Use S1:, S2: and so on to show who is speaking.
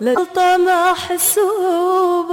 S1: للغلطة محسوبة